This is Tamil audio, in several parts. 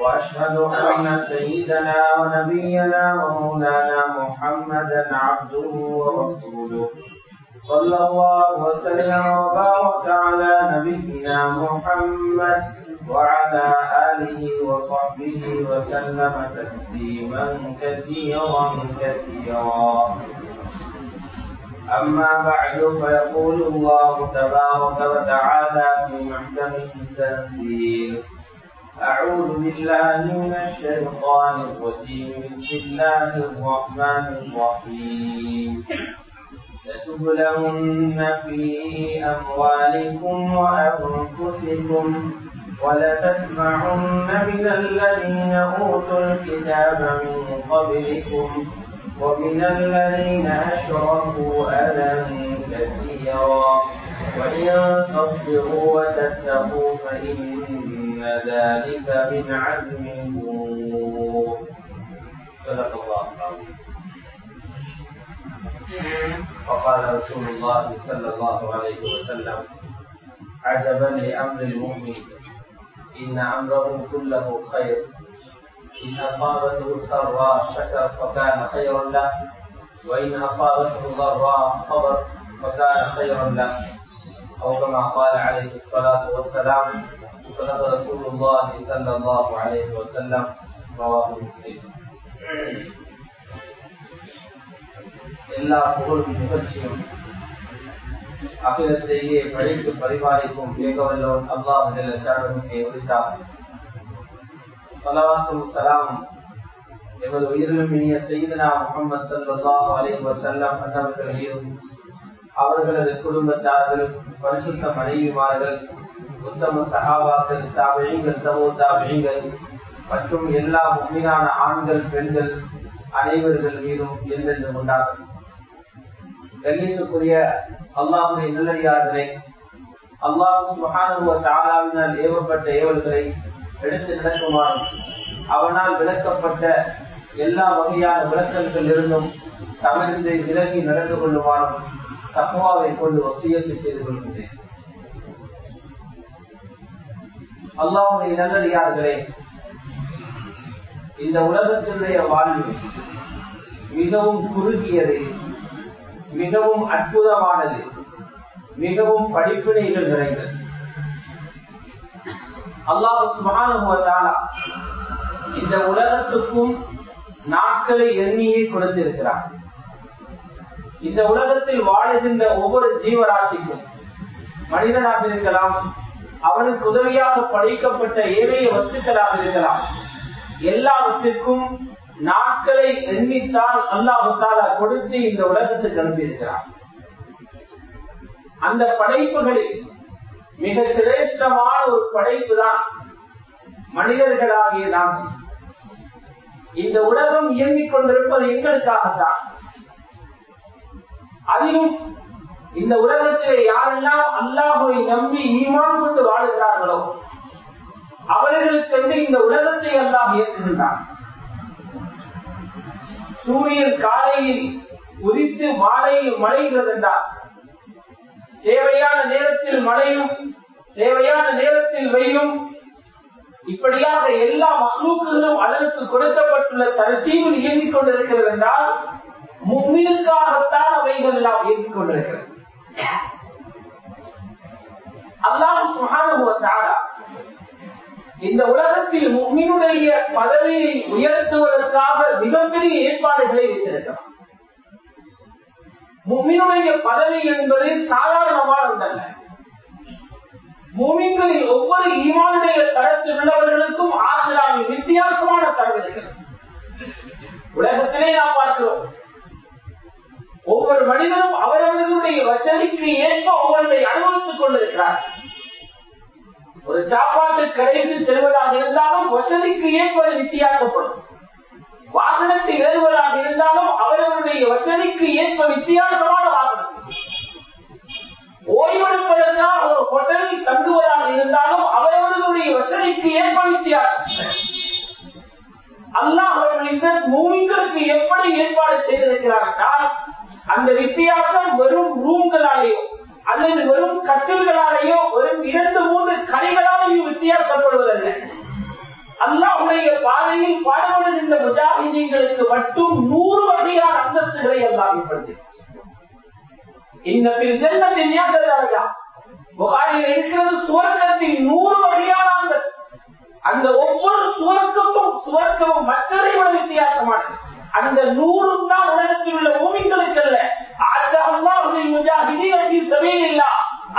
وأشهد أن سيدنا ونبينا ومولانا محمدا عبده ورسوله. صلى الله وسلم وبارك على نبينا محمد وعلى آله وصحبه وسلم تسليما كثيرا كثيرا. أما بعد فيقول الله تبارك وتعالى في محكمه التنزيل أعوذ بالله من الشيطان الرجيم. بسم الله الرحمن الرحيم. لتبلغن في أموالكم وأنفسكم ولتسمعن من الذين أوتوا الكتاب من قبلكم ومن الذين أشركوا أذى كثيرا. وإن تصبروا وتتقوا فإن ذلك من عزم الأمور صدق الله العظيم. وقال رسول الله صلى الله عليه وسلم عجبا لأمر المؤمن إن أمره كله خير. إن أصابته سراء شكر فكان خيرا له وإن أصابته ضراء صبر فكان خيرا له. أو كما قال عليه الصلاة والسلام صدق رسول الله صلى الله عليه وسلم رواه مسلم எல்லா புகழும் நிகழ்ச்சியும் அகிலத்தையே படைத்து பரிபாலிக்கும் ஏகவல்லோன் அல்லாஹே உரித்தார் சலவாத்தும் சலாம் எமது உயிரிலும் இனிய செய்தனா முகமது சல்லாஹ் அலி வசல்லாம் அன்னவர்கள் மீதும் அவர்களது குடும்பத்தார்கள் பரிசுத்த மனைவிமார்கள் உத்தம சகாபாக்கள் தாவிழிகள் தமோ தாவிழிகள் மற்றும் எல்லா உண்மையான ஆண்கள் பெண்கள் அனைவர்கள் மீதும் எந்தெந்த உண்டாகும்? கண்ணியத்துக்குரிய அல்லாஹுடைய நல்லடியார்களே அல்லாஹு தாளாவினால் ஏவப்பட்ட ஏவல்களை எடுத்து நடக்குமாறும் அவனால் விளக்கப்பட்ட எல்லா வகையான விளக்கங்கள் இருந்தும் தவிர்த்து விலகி நடந்து கொள்ளுமாறும் தக்குவாவை கொண்டு வசியத்தை செய்து கொள்கின்றேன். அல்லாவுடைய நல்லடியார்களே இந்த உலகத்தினுடைய வாழ்வு மிகவும் குறுகியது மிகவும் அற்புதமானது மிகவும் படிப்பினைகள் நிறைந்தது. அல்லாஹ் இந்த உலகத்துக்கும் நாட்களை எண்ணியே கொடுத்திருக்கிறார் இந்த உலகத்தில் வாழுகின்ற ஒவ்வொரு ஜீவராசிக்கும் மனிதனாக இருக்கலாம் அவனுக்கு உதவியாக படைக்கப்பட்ட ஏழைய வஸ்துக்களாக இருக்கலாம். எல்லாவற்றிற்கும் நாட்களை எண்ணித்தான் அல்லாஹால கொடுத்து இந்த உலகத்துக்கு அனுப்பியிருக்கிறார் அந்த படைப்புகளில் மிக சிரேஷ்டமான ஒரு படைப்பு தான் மனிதர்களாகிய நாம். இந்த உலகம் இயங்கிக் கொண்டிருப்பது எங்களுக்காகத்தான். அதிலும் இந்த உலகத்திலே யாரெல்லாம் அல்லாஹுவை நம்பி ஈமான் கொண்டு வாழுகிறார்களோ அவர்களுக்கென்று இந்த உலகத்தை அல்லாஹ் இயக்குகின்றான். சூரியன் காலையில் உதித்து மாலையில் மழைகிறது என்றார் தேவையான நேரத்தில் மழையும் தேவையான நேரத்தில் வெயிலும் இப்படியாக எல்லா மசூக்குகளும் அதற்கு கொடுக்கப்பட்டுள்ள தரத்தீவில் இயங்கிக் கொண்டிருக்கிறது என்றால் முன்னிற்காகத்தான் அவைகள் எல்லாம் இயங்கிக் கொண்டிருக்கிறது. அல்லாஹ் சுகானுபவத்தாரா இந்த உலகத்தில் முன்னுடைய பதவியை உயர்த்துவதற்காக மிகப்பெரிய ஏற்பாடுகளை வைத்திருக்கிறார் மும்மினுடைய பதவி என்பது சாதாரணமான ஒன்றல்ல. மூமின்களில் ஒவ்வொரு ஈமானுடைய தரத்தில் உள்ளவர்களுக்கும் ஆசிராமில் வித்தியாசமான தரம் இருக்கிறது. உலகத்திலே நாம் பார்க்கிறோம். ஒவ்வொரு மனிதனும் அவரவர்களுடைய வசதிக்கு ஏற்ப ஒவ்வொன்றை அனுபவித்துக் கொண்டிருக்கிறார். ஒரு சாப்பாட்டு கடைக்கு செல்வதாக இருந்தாலும் வசதிக்கு ஏற்ப வித்தியாசப்படும். வாகனத்தை ஏறுவதாக இருந்தாலும் அவரவருடைய வசதிக்கு ஏற்ப வித்தியாசமான வாகனம். ஓய்வெடுப்பதற்காக ஒரு ஹோட்டலில் தங்குவதாக இருந்தாலும் அவரவர்களுடைய வசதிக்கு ஏற்ப வித்தியாசம். அல்லாஹ் அவர்கள் மூமிங்களுக்கு எப்படி ஏற்பாடு செய்திருக்கிறார்கள் அந்த வித்தியாசம் வெறும் ரூம்களாலேயோ அல்லது வெறும் கட்டில்களாலேயோ வெறும் இரண்டு மூன்று கரைகளாலேயோ வித்தியாசப்படுவதல்ல. அல்லாஹுடைய பாதையில் பாடுபடுகின்ற முஜாஹிதீன்களுக்கு மட்டும் நூறு வகையான அந்தஸ்துகளை அல்லாஹ் ஏற்படுத்தி இந்த ஜென்னத்தின் புகாரில் இருக்கிறது சுவர்க்கத்தின் நூறு வகையான அந்தஸ்து. அந்த ஒவ்வொரு சுவர்க்கமும் சுவர்க்கமும் மற்றதை விட வித்தியாசமானது. அந்த நூறும் தான் உலகத்தில் உள்ள பூமிகளுக்கு அல்ல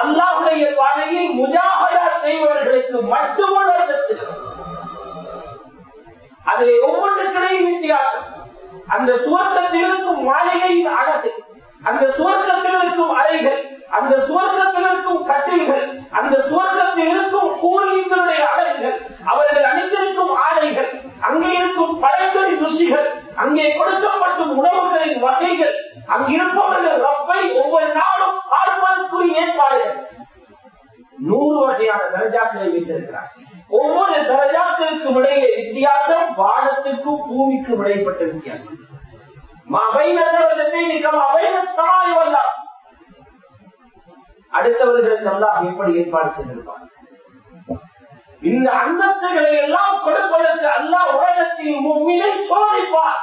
அல்லாஹுடைய பாதையில் முஜாகதா செய்பவர்களுக்கு மட்டுமுள்ள அந்தஸ்துகள் அதிலே ஒவ்வொன்றுக்கிடையும் வித்தியாசம். அந்த சுவர்க்கத்தில் இருக்கும் மாளிகையின் அழகு அந்த சுவர்க்கத்தில் இருக்கும் அறைகள் அந்த சுவர்க்கத்தில் இருக்கும் கட்டில்கள் அந்த சுவர்க்கத்தில் இருக்கும் கூலிங்களுடைய அழகுகள் அவர்கள் அணிந்திருக்கும் ஆடைகள் அங்கே இருக்கும் பழங்களின் ருசிகள் அங்கே கொடுக்கப்படும் உணவுகளின் வகைகள் அங்கிருப்பவர்கள் ரப்பை ஒவ்வொரு நாளும் பார்ப்பதற்குரிய ஏற்பாடுகள். நூறு வகையான தரஜாக்களை வைத்திருக்கிறார். ஒவ்வொரு தரஜாக்களுக்கும் இடையே வித்தியாசம் வானத்துக்கும் பூமிக்கும் இடைப்பட்ட வித்தியாசம். அடுத்தவர்களுக்கு எல்லாம் எப்படி ஏற்பாடு செய்திருப்பாங்க? இந்த அந்தஸ்துகளை எல்லாம் கொடுப்பதற்கு அல்லாஹ் உலகத்தின் மும்மினை சோதிப்பார்.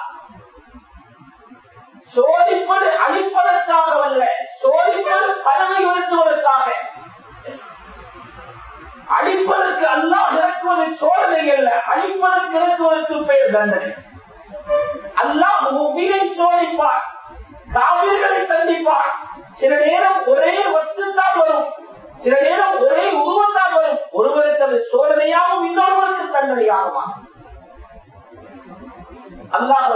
சோதிப்பது அழிப்பதற்காக அல்ல சோதிப்பது பதவி உயர்த்துவதற்காக. அழிப்பதற்கு அல்லாஹ் இறக்குவது சோதனை அல்ல அழிப்பதற்கு இறக்குவதற்கு பெயர் தண்டனை. அல்லாஹ் மும்மினை சோதிப்பார் காவிர்களை சந்திப்பார். சில நேரம் ஒரே வஸ்து தான் வரும். சில நேரம் ஒரே உருவத்தான் வரும். ஒருவருக்கு அது சோதனையாகவும் இன்னொருவருக்கு தண்டனையாகுமா அல்லாஹ்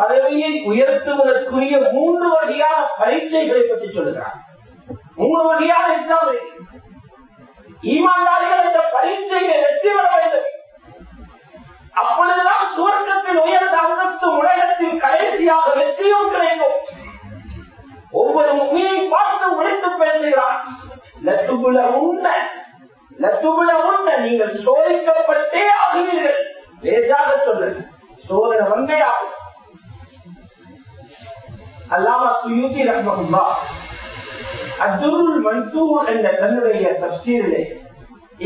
பதவியை உயர்த்துவதற்குரிய மூன்று வகையான பரீட்சைகளை பற்றி சொல்லுகிறார். மூணு வகையான இஸ்லாம் ஈமான்தாரிகள் இந்த பரீட்சையை வெற்றி பெற வேண்டும். அப்பொழுதுதான் சுவர்க்கத்தில் உயர்ந்த அந்தஸ்து உலகத்தில் கடைசியாக வெற்றியும் கிடைக்கும். ஒவ்வொரு முகியை பார்த்து உழைத்து பேசுகிறான். லட்டுபுல உண்மை லட்டுபுல உண்மை நீங்கள் சோதிக்கப்பட்டே ஆகுவீர்கள். லேசாக சொல்லுங்க சோதனை வந்தே ஆகும் அல்லாம சுயூதி ரஹ்மகுல்லா அப்துல் மன்சூர் என்ற தன்னுடைய தப்சீரிலே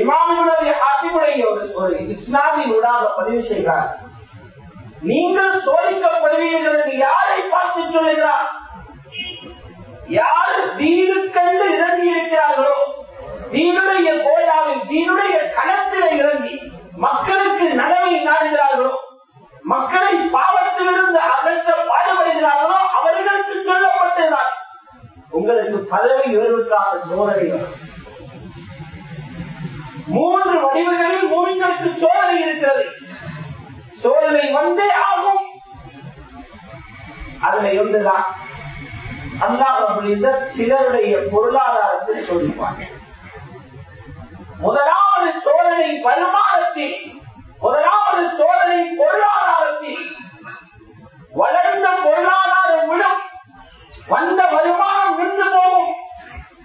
இமாமுடைய ஹாத்திமுடைய ஒரு இஸ்லாமின் ஊடாக பதிவு செய்கிறார். நீங்கள் சோதிக்கப்படுவீர்கள் என்று யாரை பார்த்து சொல்லுகிறார்? யார் தீனுக்கென்று இறங்கி இருக்கிறார்களோ தீனுடைய கோயாவில் தீனுடைய களத்தில இறங்கி மக்களுக்கு நனவை நாடுகிறார்களோ மக்களை பாவத்திலிருந்து அகற்ற பாடுபடுகிறார்களோ அவர்களுக்கு சொல்லப்பட்டதுதான். உங்களுக்கு பதவி உயர்வுக்காக சோதனை வரும் மூன்று வடிவங்களில் மூவிங்களுக்கு சோதனை இருக்கிறது. சோதனை வந்தே ஆகும். அதுல இருந்துதான் அல்லாஹ் சிலருடைய பொருளாதாரத்தில் சோதிப்பாங்க முதலாவது சோதனை வருமானத்தில் முதலாவது சோதனை பொருளாதாரத்தில். வளர்ந்த பொருளாதாரம் விடும். வந்த வருமானம் விழுந்து போகும்.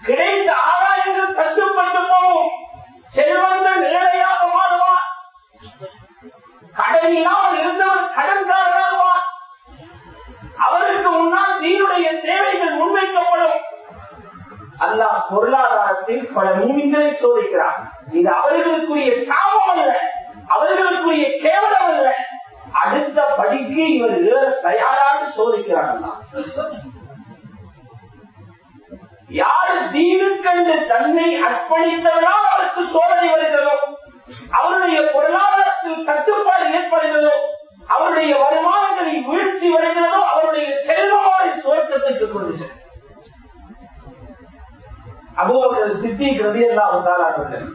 கிடைத்த ஆதாயங்கள் கட்டுப்பட்டு போகும் செல்வந்தன் ஏழையாக மாறுவான் கடனினால் இருந்தவர் கடன்காரராகுவான் அவருக்கு முன்னால் தீனுடைய தேவைகள் முன்வைக்கப்படும் அல்லாஹ் பொருளாதாரத்தில் பல மூமிகளை சோதிக்கிறார் இது அவர்களுக்குரிய சாபம் அல்ல அவர்களுக்குரிய கேவலம் அல்ல அடுத்த படிக்கு இவர் ஏற தயாராக சோதிக்கிறார் அல்லாஹ் யார் தீனுக்கண்டு தன்னை அர்ப்பணித்தவரால் அவருக்கு சோதனை வருகிறதோ அவருடைய பொருளாதாரத்தில் கட்டுப்பாடு ஏற்படுகிறதோ அவருடைய வருமானங்களில் வீழ்ச்சி வருகிறதோ அவருடைய செல்வமான சுவர்க்கத்துக்கு கொண்டு செல்லும் அபுபக்கர் சித்தி கிரதியெல்லாம் தாரார்கள்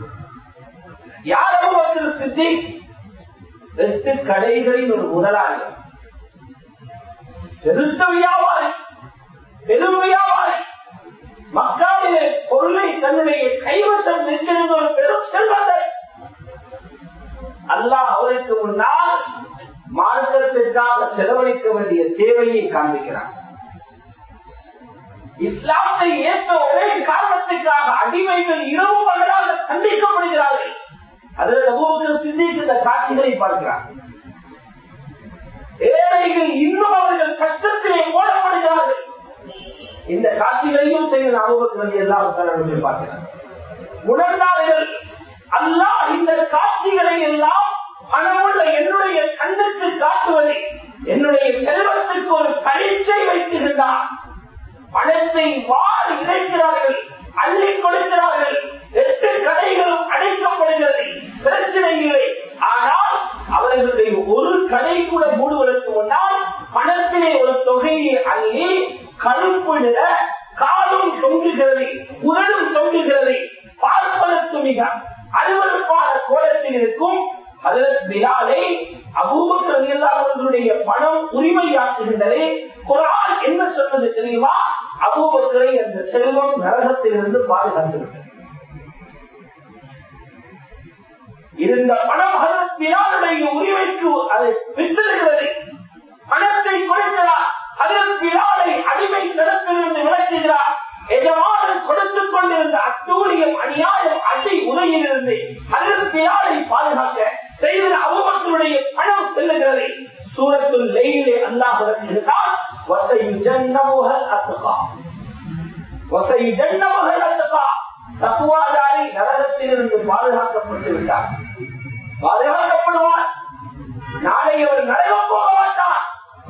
யார் அபுபக்கர் சித்தி எட்டு கடைகளின் ஒரு முதலாளி பெருத்த வியாபாரி பெரும் வியாபாரி மக்காவிலே பொருளை தன்னுடைய கைவசம் நிற்கிறது ஒரு பெரும் செல்வந்தர் இதற்காக செலவழிக்க வேண்டிய தேவையை காண்பிக்கிறார் இஸ்லாத்தை ஏற்ற ஒரே காரணத்துக்காக அடிமைகள் இரவு பகலாக கண்டிக்கப்படுகிறார்கள் அதில் சிந்திக்கின்ற காட்சிகளை பார்க்கிறார். ஏழைகள் இன்னும் அவர்கள் கஷ்டத்திலே போடப்படுகிறார்கள். இந்த காட்சிகளையும் செய்த அனுபவத்திலிருந்து எல்லாம் தலைவர்கள் பார்க்கிறார். உணர்ந்தார்கள் அல்லாஹ் இந்த காட்சிகளை எல்லாம் பணமுள்ள என்னுடைய கண்ணுக்கு காட்டுவதை என்னுடைய செல்வத்துக்கு ஒரு பரீட்சை வைக்கின்றான் பணத்தை வார் இணைக்கிறார்கள் அள்ளி கொடுக்கிறார்கள் எட்டு கடைகளும் அடைக்கப்படுகிறது. பிரச்சனை இல்லை ஆனால் அவர்களுடைய ஒரு கடை கூட மூடுவதற்கு முன்னால் பணத்திலே ஒரு தொகையை அள்ளி கருப்பு நிற காலும் தொங்குகிறது உடலும் தொங்குகிறது. பார்ப்பதற்கு மிக அருவறுப்பான கோலத்தில் இருக்கும் அதில் பிலாலை அவர்களுடைய பணம் உரிமையாக்குகின்றதே. குரான் என்ன சொன்னது தெரியுமா? அபூபக்கரை அந்த செல்வம் நரகத்திலிருந்து பாதுகாத்துவிட்டது. இருந்த பணம் பிலாலுடைய உரிமைக்கு அதை வித்திருக்கிறது. பணத்தை கொடுக்கிறார் அதில் பிலாலை அடிமை தரத்திலிருந்து விளக்குகிறார் எஜமானன் கொடுத்துக் கொண்டிருந்த அட்டூழியம் அநியாயம் அடி உதவியிலிருந்து அதில் பிலாலை பாதுகாக்க செய்த அவமக்களுடைய பணம் செல்லுகிறது. சூரத்தில் லெயிலே அல்லாஹ் விளக்குகிறார் வசையு ஜன்னமுகல் அத்துகா வசையு ஜன்னமுகல் அத்துகா தக்குவாதாரி நரகத்திலிருந்து பாதுகாக்கப்பட்டு விட்டார். பாதுகாக்கப்படுவார். நாளை அவர் நரகம் போக மாட்டார்.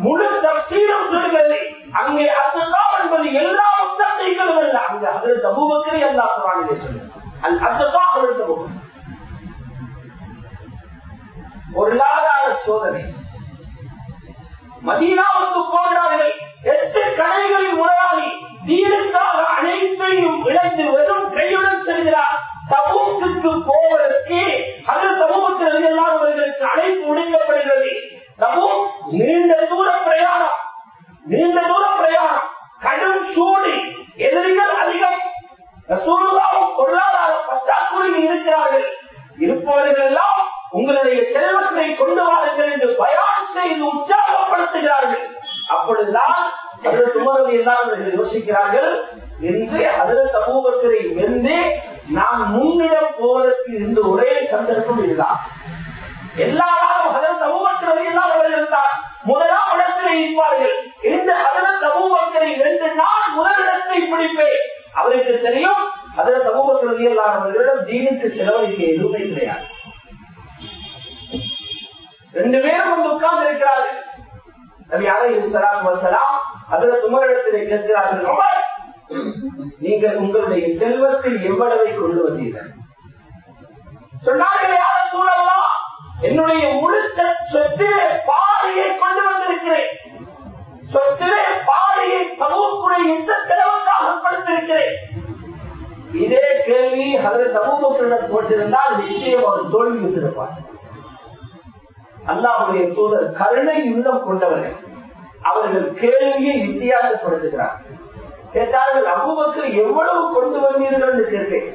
முழு தப்சீரம் சொல்கிறது அங்கே அத்துகா என்பது எல்லா முத்தகைகளும் அல்ல அங்கு அதில் தபுபக்கரை எல்லா குரானிலே சொல்லுங்க அல் அத்துகா அவர்கள் தபுபக்கர் பொருளாதார சோதனை. மதீனாவுக்கு போகிறார்கள். எட்டு கடைகளில் முதலாளி தீனுக்காக அனைத்தையும் இழந்து வெறும் கையுடன் செல்கிறார். சமூகத்துக்கு போவதற்கு அது சமூகத்தில் அவர்களுக்கு அழைப்பு விடுக்கப்படுகிறது. தபூ நீண்ட தூர பிரயாணம். நீண்ட தூர பிரயாணம். கடும் சூடு எதிரிகள் அதிகம். சூழ்நிலாவும் பொருளாதார பற்றாக்குறையில் இருக்கிறார்கள். இருப்பவர்கள் எல்லாம் உங்களுடைய செல்வத்தை கொண்டு வாருங்கள் என்று பயான் செய்து உற்சாகப்படுத்துகிறார்கள். அப்பொழுதுதான் யோசிக்கிறார்கள் என்று அதில் சமூகத்தினை நான் நாம் முன்னிடம் போவதற்கு இந்த ஒரே சந்தர்ப்பம் இதுதான். எல்லாரும் அதன் சமூகத்தினரை எல்லாம் இருந்தார். முதலாம் இடத்திலே இருப்பார்கள். இந்த அதன் சமூகத்தினை வென்று நான் முதலிடத்தை பிடிப்பேன். அவருக்கு தெரியும் அதில் எல்லாம் அவர்களிடம் தீனுக்கு செலவழிக்க எதுவுமே கிடையாது. ரெண்டு பேரும் வந்து உட்கார்ந்து இருக்கிறார்கள் நபி சலாம் வசலாம் அதுல துமரிடத்திலே கேட்கிறார்கள் உமர் நீங்கள் உங்களுடைய செல்வத்தில் எவ்வளவை கொண்டு வந்தீர்கள் சொன்னார்களே யார என்னுடைய முழு சொத்திலே பாதையை கொண்டு வந்திருக்கிறேன். சொத்திலே பாதையை சமூகக்குடைய இந்த செலவுக்காக கொடுத்திருக்கிறேன் இதே கேள்வி அதில் சமூகத்தினர் போட்டிருந்தால் நிச்சயம் அவர் தோல்வி விட்டிருப்பார். அல்லாவுடைய தூதர் கருணை உள்ளம் கொண்டவர்கள். அவர்கள் கேள்வியை வித்தியாசப்படுத்துகிறார். கேட்டார்கள் அபுபக்கர் எவ்வளவு கொண்டு வந்தீர்கள்? என்று கேட்டேன்.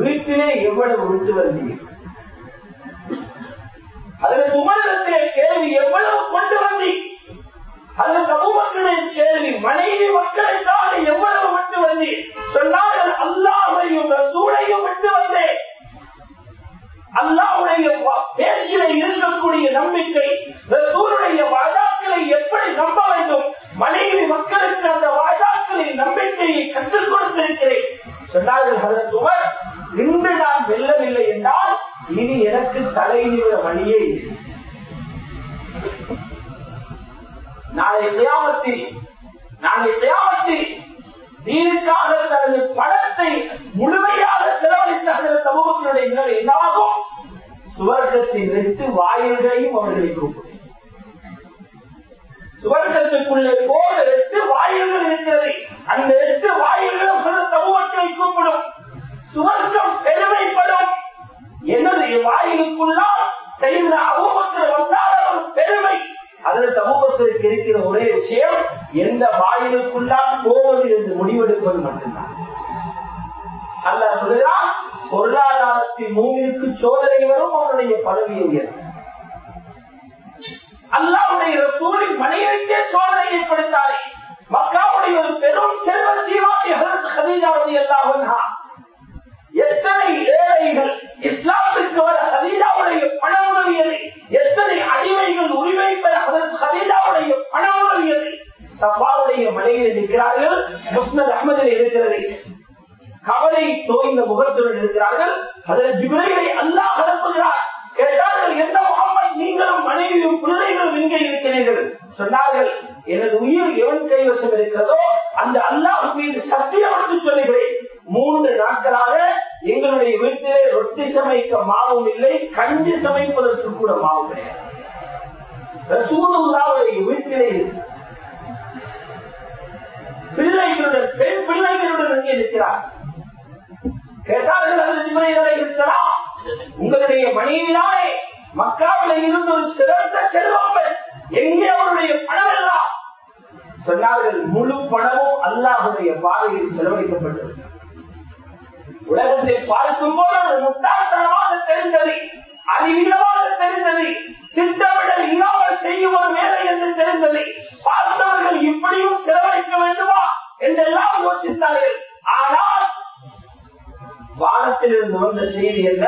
வீட்டிலே எவ்வளவு விட்டு வந்தீர்கள்? அதில் உமரிடத்திலே கேள்வி எவ்வளவு கொண்டு வந்தி அதில் அபுபக்களின் கேள்வி மனைவி மக்களுக்காக எவ்வளவு விட்டு வந்தி சொன்னார்கள் அல்லாஹையும் சூழையும் விட்டு வந்தேன். அல்லாவுடைய பேச்சில இருக்கக்கூடிய நம்பிக்கை ரசூருடைய வாதாக்களை எப்படி நம்ப வேண்டும்? மனைவி மக்களுக்கு அந்த கற்றுக் கொடுத்திருக்கிறேன் சொன்னார்கள் அதற்குவர் இன்று நான் வெல்லவில்லை என்றால் இனி எனக்கு தலை நிமிட வழியே நாளை தியாமத்தில் நாளை தியாமத்தில் தீனுக்காக தனது பணத்தை முழுமையாக செலவழித்த சமூகத்தினுடைய நிலை என்னாகும்? சுவர்க்கத்தின் எட்டு வாயில்களையும் அவர்களை கூப்பிடும் சுவர்க்கத்துக்குள்ளே போல எட்டு வாயில்கள் இருக்கிறது. அந்த எட்டு வாயில்களும் சமூகத்தை கூப்பிடும். சுவர்க்கம் பெருமைப்படும். எனது வாயிலுக்குள்ளா செய்த அபூபத்தில் வந்தால் ஒரு பெருமை. அதுல சமூகத்திற்கு இருக்கிற ஒரே விஷயம் எந்த வாயிலுக்குள்ளால் போவது என்று முடிவெடுப்பது மட்டும்தான். அல்ல சொல்லுகிறான் பொருளாதாரத்தின் மூவிற்கு சோதனை வரும் அவனுடைய பதவி உயர்வு அல்லாவுடைய ரசூலின் மனைவிக்கே சோதனை ஏற்படுத்தாரே மக்காவுடைய ஒரு பெரும் செல்வ ஜீவாதி ஹதீஜாவதி அல்லாஹா எத்தனை ஏழைகள் இஸ்லாத்துக்கு வர ஹதீஜாவுடைய பண உதவியது எத்தனை அடிமைகள் உரிமை பெற ஹதீஜாவுடைய பண உதவியது சவாவுடைய மனையில் இருக்கிறார்கள் முஸ்னத் அகமதில் இருக்கிறது. கவலை தோய்ந்த முகத்துடன் இருக்கிறார்கள் அதில் ஜிபிரைகளை அல்லாஹ் அனுப்புகிறார். கேட்டார்கள் என்ன முகமது நீங்களும் மனைவியும் பிள்ளைகளும் இங்கே இருக்கிறீர்கள். சொன்னார்கள் எனது உயிர் எவன் கைவசம் இருக்கிறதோ அந்த அல்லாஹ் மீது சத்தியம் என்று சொல்லுகிறேன். மூன்று நாட்களாக எங்களுடைய வீட்டிலே ரொட்டி சமைக்க மாவும் இல்லை கஞ்சி சமைப்பதற்கு கூட மாவு கிடையாது. வீட்டிலே பிள்ளைகளுடன் பெண் பிள்ளைகளுடன் அங்கே இருக்கிறார் கேட்டார்கள் அது ஜிப்ரீல் அலைஹிஸ்ஸலாம் உங்களுடைய மனைவியாரே மக்காவில் இருந்து ஒரு சிறந்த செல்வாமல் எங்கே அவருடைய பணம் எல்லாம் சொன்னார்கள் முழு பணமும் அல்லாஹுடைய பாதையில் செலவழிக்கப்பட்டது. உலகத்தை பார்க்கும் போது ஒரு முட்டாள்தனமாக தெரிந்தது அறிவீனமாக தெரிந்தது திட்டமிடல் இல்லாமல் செய்யும் ஒரு வேலை என்று தெரிந்தது. பார்த்தவர்கள் இப்படியும் செலவழிக்க வேண்டுமா? என்றெல்லாம் யோசித்தார்கள். ஆனால் வானத்திலிருந்து வந்த செய்தி என்ன?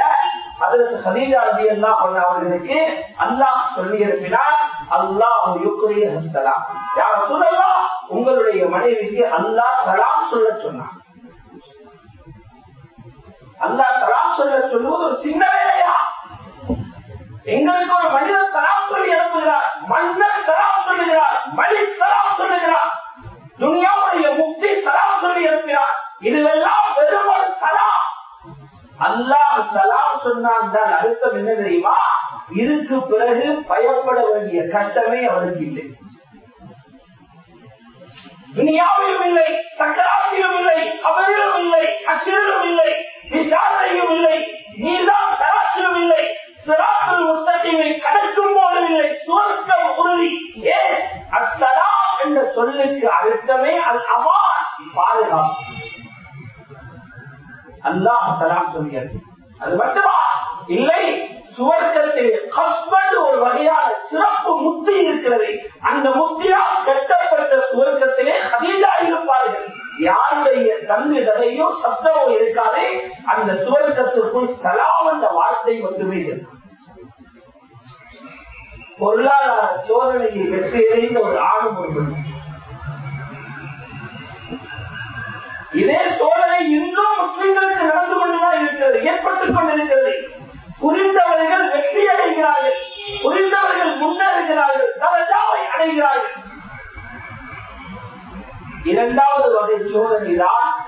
அதற்கு ஹதீஜா ரதி அல்லாஹ் அவர்களுக்கு அல்லாஹ் சொல்லி அனுப்பினார் அல்லாஹ் யுக்ரிய ஹஸ்தலாம் யார் சொல்லலாம் உங்களுடைய மனைவிக்கு அல்லாஹ் சலாம் சொல்ல சொன்னார் அல்லாஹ் சலாம் சொல்ல சொல்லுவது ஒரு சின்ன வேலையா? எங்களுக்கு ஒரு மனிதர் சலாம் சொல்லி அனுப்புகிறார். மன்னர் சலாம் சொல்லுகிறார். மலிக் சலாம் சொல்லுகிறார். துனியாவுடைய முக்தி சலாம் சொல்லி அனுப்பினார் இதுவெல்லாம் வெறும் ஒரு சலாம் அல்லாஹ் சலாம் சொன்னான் தான் அர்த்தம் என்ன தெரியுமா? இதுக்கு பிறகு பயப்பட வேண்டிய கட்டமே அவருக்கு இல்லை. துனியாவிலும் இல்லை சக்கராத்திலும் இல்லை அவரிலும் இல்லை அசிரிலும் இல்லை விசாரணையும் இல்லை நீதான் தராசிலும் இல்லை சிராசல் முஸ்தகிமை கடக்கும் போதும் இல்லை சுவர்க்கம் உறுதி. ஏன்? அசலாம் என்ற சொல்லுக்கு அர்த்தமே அல் அவான் பாதுகாப்பு. அல்லாஹ் சலாம் சொல்கிறது. அது மட்டுமா? இல்லை சுவர்க்கத்தில் கஸ்பண்டு ஒரு வகையான சிறப்பு முத்தி இருக்கிறது. அந்த முத்தியா கட்டப்பட்ட சுவர்க்கத்திலே ஹதீஜா இருப்பார்கள். யாருடைய தங்கு தகையோ சத்தமோ இருக்காதே அந்த சுவர்க்கத்திற்குள் சலாம் என்ற வார்த்தை மட்டுமே இருக்கும். பொருளாதார சோதனையை வெற்றி அடைந்த ஒரு ஆணும் ஒரு பெண்ணும் இதே சோதனை இன்றும் முஸ்லிம்களுக்கு நடந்து கொண்டுதான் இருக்கிறது. ஏற்பட்டுக் கொண்டிருக்கிறது. புரிந்தவர்கள் வெற்றி அடைகிறார்கள். புரிந்தவர்கள் முன்னேறுகிறார்கள். தரஜாவை அடைகிறார்கள். இரண்டாவது வகை சோதனை தான்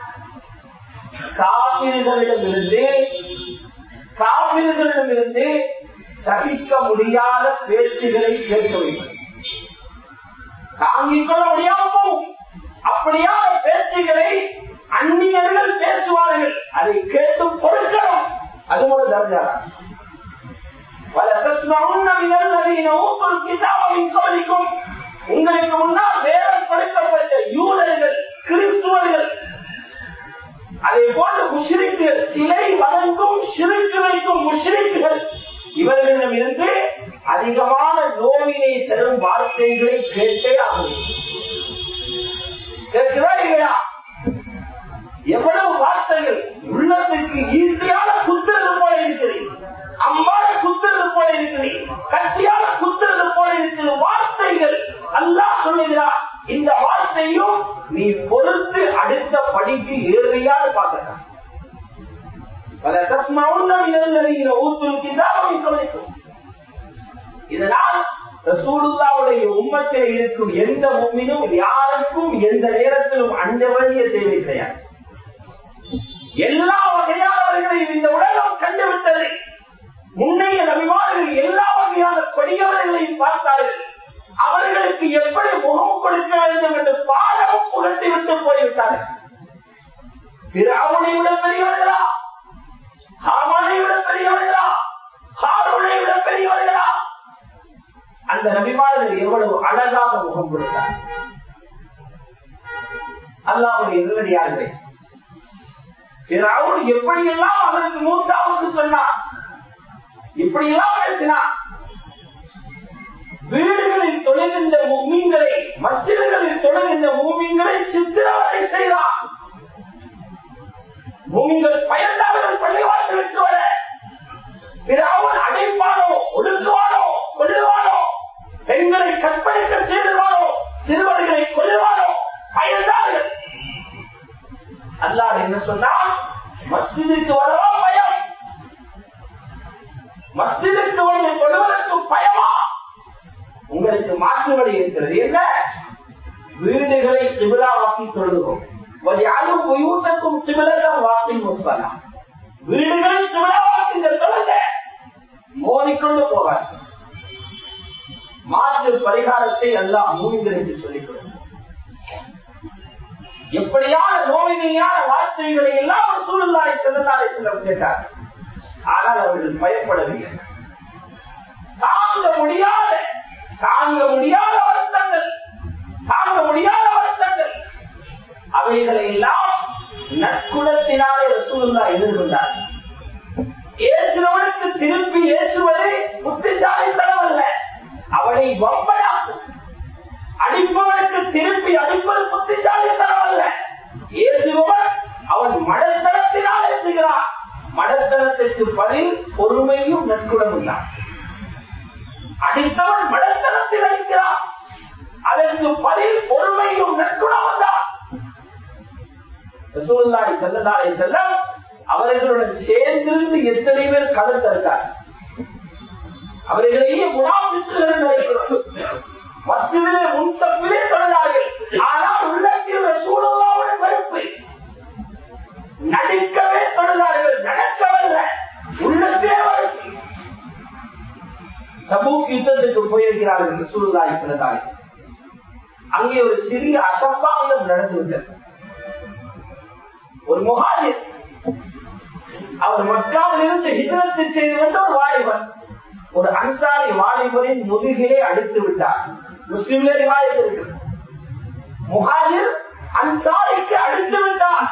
காவிரிகளிடமிருந்து காவிரிகளிடமிருந்து சகிக்க முடியாத பேச்சுகளை கேட்க வேண்டும். தாங்கிக் கொள்ள முடியாமல் போகும். அப்படியான பேச்சுகளை அந்நியர்கள் பேசுவார்கள். அதை கேட்டு பொருட்களும் அது ஒரு தர்ஜா உங்களுக்கு முன்னால் வேதம் கொடுக்கப்பட்ட யூதர்கள் கிறிஸ்துவர்கள் அதே போன்று முஷ்ரிக்குகள் சிலை வணங்கும் சிறுக்கு வைக்கும் முஷ்ரிக்குகள் இவர்களிடம் இருந்து அதிகமான நோவினை தரும் வார்த்தைகளை கேட்டே ஆகும் கேட்கிறா இல்லையா? எவ்வளவு வார்த்தைகள் உள்ளத்துக்கு ஈர்த்தியான குத்துறது போல இருக்குது. அம்பால குத்துறது போல இருக்குது. கத்தியால குத்துறது போல இருக்குது. வார்த்தைகள் அல்லா சொல்லுகிறார். இந்த வார்த்தையும் நீ பொறுத்து அடுத்த படிக்கு ஏறியான்னு பார்க்கலாம் பல தஸ்மவுன்ன மினல்லதீன ஊத்துல் கிதாப இதனால் ரசூலுல்லாவுடைய உம்மத்தில் இருக்கும் எந்த உம்மினும் யாருக்கும் எந்த நேரத்திலும் அஞ்ச வேண்டிய தேவை கிடையாது. எல்லா வகையானவர்களையும் இந்த உலகம் கண்டுவிட்டது. முன்னைய நபிமார்கள் எல்லா வகையான கொடியவர்களையும் பார்த்தார்கள். அவர்களுக்கு எப்படி முகம் கொடுக்க வேண்டும் என்று பாடமும் புகட்டி விட்டு போய்விட்டார்கள். பிராவுனை விட பெரியவர்களா? ஹாமானை விட பெரியவர்களா? ஹாரூனை விட பெரியவர்களா? அந்த நபிமார்கள் எவ்வளவு அழகாக முகம் கொடுத்தார் அல்லாவுடைய எதிரடியார்களே எப்படியெல்லாம் அவருக்கு மூசாவுக்கு சொன்னார் இப்படியெல்லாம் பேசினான் வீடுகளில் தொழுகின்ற மீன்களை மசிதர்களில் தொழுகின்ற மூமிங்களை சித்திரவதை செய்தான். மூமிங்கள் பயந்தார்கள் பள்ளிவாசலுக்கு வர. பிறாவன் அடைப்பானோ ஒடுக்குவானோ கொள்ளுவானோ பெண்களை கற்பழிக்க செய்துவானோ சிறுவர்களை கொள்ளுவானோ பயந்தார்கள். அல்லாஹ் என்ன சொன்னா மஸ்ஜிதுக்கு வரவா பயம். மஸ்ஜிதுக்கு வந்து கொள்வதற்கு பயமா? உங்களுக்கு மாற்று வழி இருக்கிறது என்ன? வீடுகளை திபிலாவாக்கி தொழுகிறோம். யாரும் உயூட்டக்கும் திபிலகம் வாக்கி முஸ்தலாம் வீடுகளை திபிலாவாக்கி தொழுக மோதிக்கொண்டு போவார் மாற்று பரிகாரத்தை எல்லாம் மூவிங்களுக்கு சொல்லிக் கொடுக்கும் எப்படியான நோயினையான வார்த்தைகளை எல்லாம் சூழ்நிலை செல்லாலை செல்லம் கேட்டார் ஆனால் அவர்கள் பயப்படவில்லை. தாங்க முடியாத தாங்க முடியாத வருத்தங்கள் தாங்க முடியாத வருத்தங்கள். அவைகளை எல்லாம் நற்குணத்தினாலே சூழ்நிலை எதிர்கொண்டார் இயேசுவனுக்கு திருப்பி இயேசுவது புத்திசாலித்தனம் அல்ல அவனை வம்பனாக்கும் அடிப்பவனுக்கு திருப்பி அடிப்பது புத்திசாலித்தனம் அல்ல. இயேசுவன் அவன் மடத்தனத்தினாலே செய்கிறான் மடத்தனத்திற்கு பதில் பொறுமையும் நற்குணமும் தான் அடித்தவன் மடத்தனத்தில் அடிக்கிறான் அதற்கு பதில் பொறுமையும் நற்குணமும் தான் ரசூலுல்லாஹி ஸல்லல்லாஹு அலைஹி அவர்களுடன் சேர்ந்திருந்து எத்தனை பேர் கலந்திருக்கார் அவர்களையே முனாபித்துகள் மசிதிலே முன்சப்பிலே தொழிலாளர்கள் ஆனால் உள்ளத்தில் ரசூலுல்லாவுடன் வெறுப்பு. நடிக்கவே தொழிலாளர்கள் நடக்கவல்ல. உள்ளத்திலே வெறுப்பு. தபூக் யுத்தத்துக்கு போயிருக்கிறார்கள் ரசூலுல்லாஹி ஸல்லல்லாஹு அலைஹி அங்கே ஒரு சிறிய அசம்பாவிதம் நடந்துவிட்டது ஒரு முகாஜிர் அவர் மக்காவில் இருந்து ஹிஜரத்து செய்து கொண்ட ஒரு வாலிபன் ஒரு அன்சாரி வாலிபரின் முதுகிலே அடித்து விட்டார். முஸ்லிம்ல ரிவாயத் அன்சாரிக்கு அடித்து விட்டார்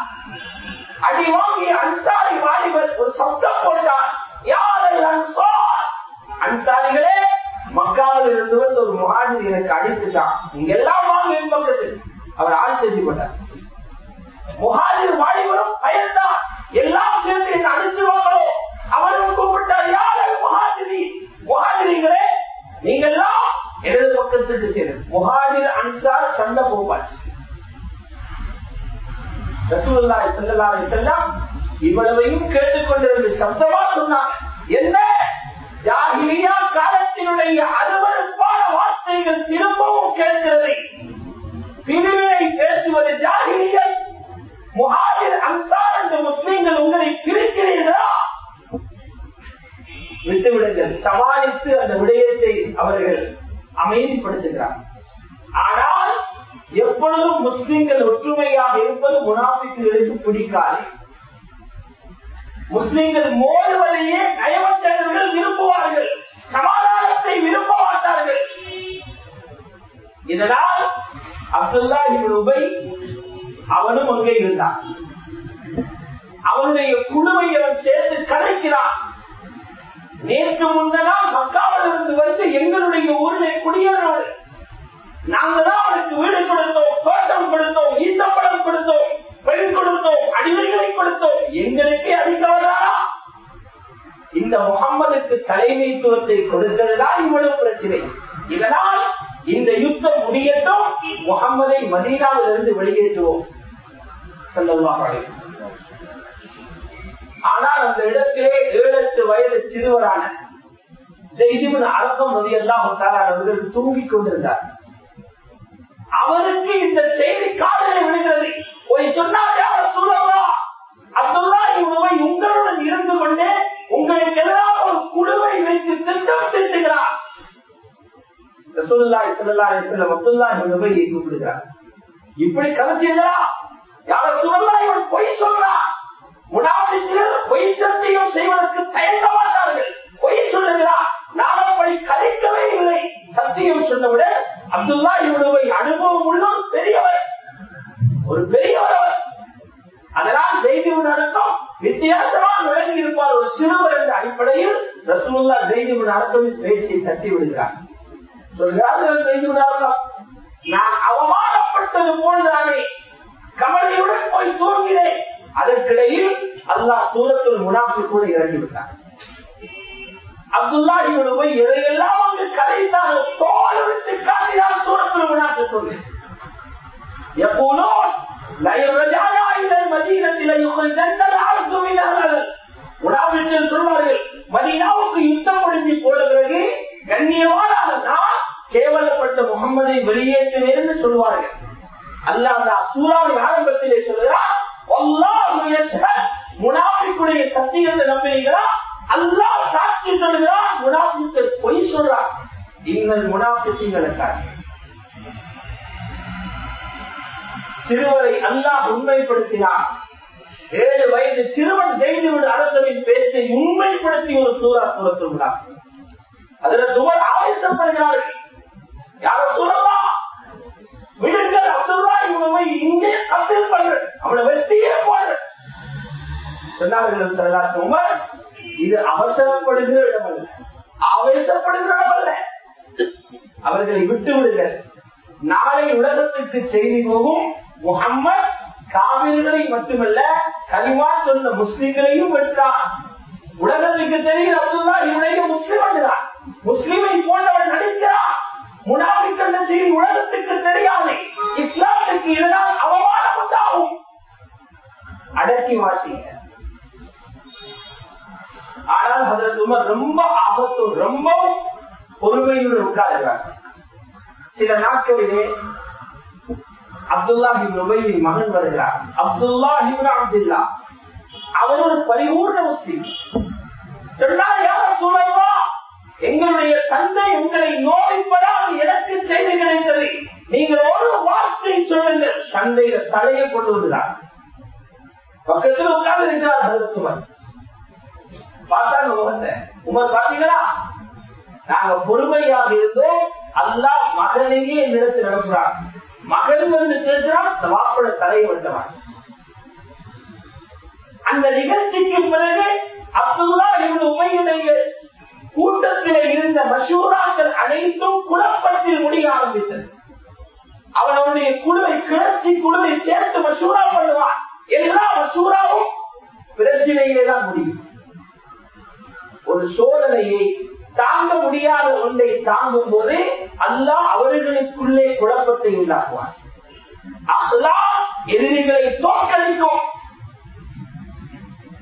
அடி வாங்கி அன்சாரி வாலிபர் ஒரு சப்தம் போட்டார் யார் அன்சார்? அன்சாரிகளே மக்காவில் இருந்து வந்து ஒரு முகாஜிர் எனக்கு அடித்துட்டான். நீங்க எல்லாம் வாங்க என் பக்கத்தில். அவர் ஆள் செஞ்சு போட்டார். முகாஜிர் வாலிபரும் பயந்தார் எல்லாம் சேர்ந்து என்ன அடிச்சுவாங்களோ அவரும் கூப்பிட்டார் யார் முகாஜிரி முகாஜிரிகளே நீங்க எல்லாம் இடது பக்கத்துக்கு சேரும். முஹாஜிர் அன்சார் சண்டை போப்பாச்சு. ரசூலுல்லாஹி ஸல்லல்லாஹு அலைஹி வஸல்லம் இவ்வளவையும் கேட்டுக்கொண்டிருந்து சப்தமா சொன்னாங்க. என்ன? ஜாகிலியா காலத்தினுடைய அருவருப்பான வார்த்தைகள் திரும்பவும் கேட்கிறது. பிரிவினை பேசுவது ஜாகிலியல் முஹாஜிர் அன்சார் என்ற முஸ்லீம்கள் உங்களை பிரிக்கிறீர்களா? விட்டுவிடுங்கள். சமாளித்து அந்த விடயத்தை அவர்கள் அமைதிப்படுத்துகிறார் ஆனால் எப்பொழுதும் முஸ்லிம்கள் ஒற்றுமையாக இருப்பது முனாபிக்குகளுக்கு பிடிக்காது. முஸ்லிம்கள் மோதுவதையே நயவஞ்சகர்கள் விரும்புவார்கள். சமாதானத்தை விரும்ப மாட்டார்கள். இதனால் அப்துல்லா உபை அவனும் அங்கே இருந்தான். அவனுடைய குழுவை அவன் சேர்த்து கலைக்கிறான். நேற்று முன்னனால் மக்காவிலிருந்து வந்து எங்களுடைய ஊரிலே குடியேறோடு நாங்கள் தான் அவனுக்கு வீடு கொடுத்தோம் தோட்டம் கொடுத்தோம் ஈட்டப்படம் கொடுத்தோம் பெண் கொடுத்தோம் அடிமைகளை கொடுத்தோம். எங்களுக்கே அடிக்கவதாரா இந்த முகம்மதுக்கு தலைமைத்துவத்தை கொடுத்ததுதான் இவ்வளவு பிரச்சனை. இதனால் இந்த யுத்தம் முடியட்டும். முகம்மதை மதீனாவில் இருந்து வெளியேற்றுவோம் ஆனால் அந்த இடத்திலே ஏழு எட்டு வயது சிறுவரான செய்திவின் அர்த்தம் வந்து எல்லாம் அவர்கள் தூங்கிக் கொண்டிருந்தார். அவருக்கு இந்த செய்தி காதலை விடுகிறது போய் சொன்னார் யார் சூழலா அப்துல்லா உங்களுடன் இருந்து கொண்டே உங்களுக்கு எல்லாம் ஒரு குழுவை வைத்து திட்டம் திட்டுகிறார். ரசூலுல்லாஹி ஸல்லல்லாஹு அலைஹி வஸல்லம் அப்துல்லாஹ் கூப்பிடுகிறார். இப்படி கதை செய்தா சொல்லலாம் இவன் பொய் சொல்றான் முனாபிக்குகள் பொய் சத்தியம் செய்வதற்கு தயங்க மாட்டார்கள் பொய் சொல்லுகிறார். நான் அப்படி கதைக்கவே இல்லை. சத்தியம் சொன்னவிட அப்துல்லா இவ்வளவு அனுபவம் உள்ள பெரியவர். ஒரு பெரியவர் அதனால் தெய்வம் அர்த்தம் வித்தியாசமாக விளங்கி இருப்பார் ஒரு சிறுவர் என்ற அடிப்படையில் ரசூல்லா தெய்வம் அர்த்தம் பேச்சை தட்டி விடுகிறார். சொல்கிறார்கள் செய்துவிடார்கள் நான் அவமானப்பட்டது போன்றானே. கவலையுடன் போய் தூங்கினேன். அதற்கிடையில் அல்லாஹ் சூரத்தில் முனாஃபிக்கூட இறங்கிவிட்டார் அப்துல்லா இவனுக்கு எதையெல்லாம் அங்கு கதைத்தார்கள். தோல்வித்து காட்டினார் சூரத்தில் முனாஃபிக்கூட எப்போதோ நயரஜானா இந்த மதீனத்தில் முனாஃபிக்கள் சொல்வார்கள் மதீனாவுக்கு யுத்தம் முடிஞ்சு போன பிறகு கண்ணியமான நான் கேவலப்பட்ட முகமதை வெளியேற்றுவேன் என்று சொல்வார்கள். அல்லாத சூறாவின் ஆரம்பத்திலே சொல்கிறார் முனாபிக்குடைய சத்தியத்தை நம்பினீங்களா அல்லா சாட்சி சொல்கிறார் முனாபிக்கள் பொய் சொல்றார் நீங்கள் முனாபிங்களுக்காக சிறுவரை அல்லாஹ் உண்மைப்படுத்தினார் ஏழு வயது சிறுவன் தெய்வீடு அரசனின் பேச்சை உண்மைப்படுத்தி ஒரு சூறா சூரத்துள்ளார் அதுல துவர் ஆவேசப்படுகிறார்கள். யார சொல்லலாம் இவனை இங்கே கத்தில் அவனை வெட்டியே சொன்னார்கள் உமர் இது அவசரப்படுகிற ஆவேசப்படுகிற அவர்களை விட்டு விடுங்கள் நாளை உலகத்துக்கு செய்தி போகும் முகம்மது காவிர்களை மட்டுமல்ல கனிமா சொன்ன முஸ்லிம்களையும் வென்றார். உலகத்துக்கு தெரியும் அப்துல்லா இவனையும் முஸ்லிம் என்றார் முஸ்லிமை போன்றவன் நடிக்கிறான். முனாவிக்கண்ட செய்தி உலகத்துக்கு தெரியாது. இஸ்லாத்துக்கு இதனால் அவமானம் உண்டாகும். அடக்கி வாசிங்க. ஆனால் அதற்கு உமர் ரொம்ப ஆபத்து ரொம்பவும் பொறுமையுடன் உட்காருகிறார் சில நாட்களிலே அப்துல்லாஹின் உபையின் மகன் வருகிறார். அப்துல்லாஹின் அப்துல்லா. அவர் ஒரு பரிபூர்ண முஸ்லீம் சொன்னார் யார சூழல்வா எங்களுடைய தந்தை உங்களை நோய்ப்பதாக எனக்கு செய்தி கிடைத்தது நீங்கள் ஒரு வார்த்தை சொல்லுங்கள் தந்தையில தலையை கொண்டு வந்தார் பக்கத்தில் உட்கார்ந்து இருக்கிறார் அதற்கு உமர். பார்த்தாங்க முகத்தை உமர் பாத்தீங்களா நாங்க பொறுமையாக இருந்தோம். அல்லா மகனையே நிறுத்தி நடக்கிறார் மகன் வந்து கேட்கிறான் அந்த வாப்பட தலையை வெட்டவான் அந்த நிகழ்ச்சிக்கு பிறகு அப்துல்லா இவன் உமையுடைய கூட்டத்தில் இருந்த மசூராக்கள் அனைத்தும் குழப்பத்தில் முடிய ஆரம்பித்தது அவனுடைய குழுவை கிளர்ச்சி குழுவை சேர்த்து மசூரா பண்ணுவான். எல்லா மசூராவும் பிரச்சனையிலே தான் முடியும். ஒரு சோதனையை தாங்க முடியாத ஒன்றை தாங்கும் போது அல்லாஹ் அவர்களுக்குள்ளே குழப்பத்தை உண்டாக்குவார் அல்லாஹ் எதிரிகளை தோற்கடிக்கும்.